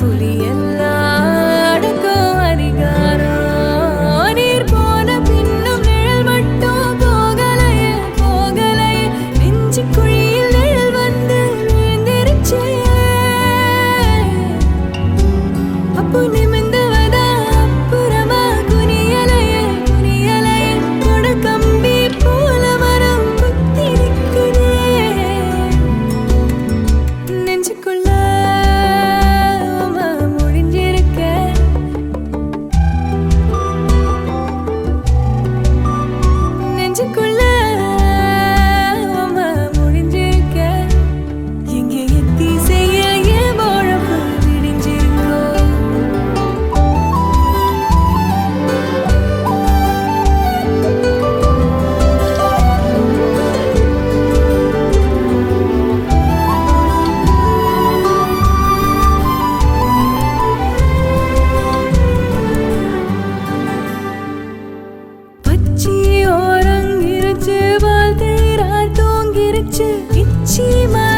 புலி எல்லாம் 잊지 마.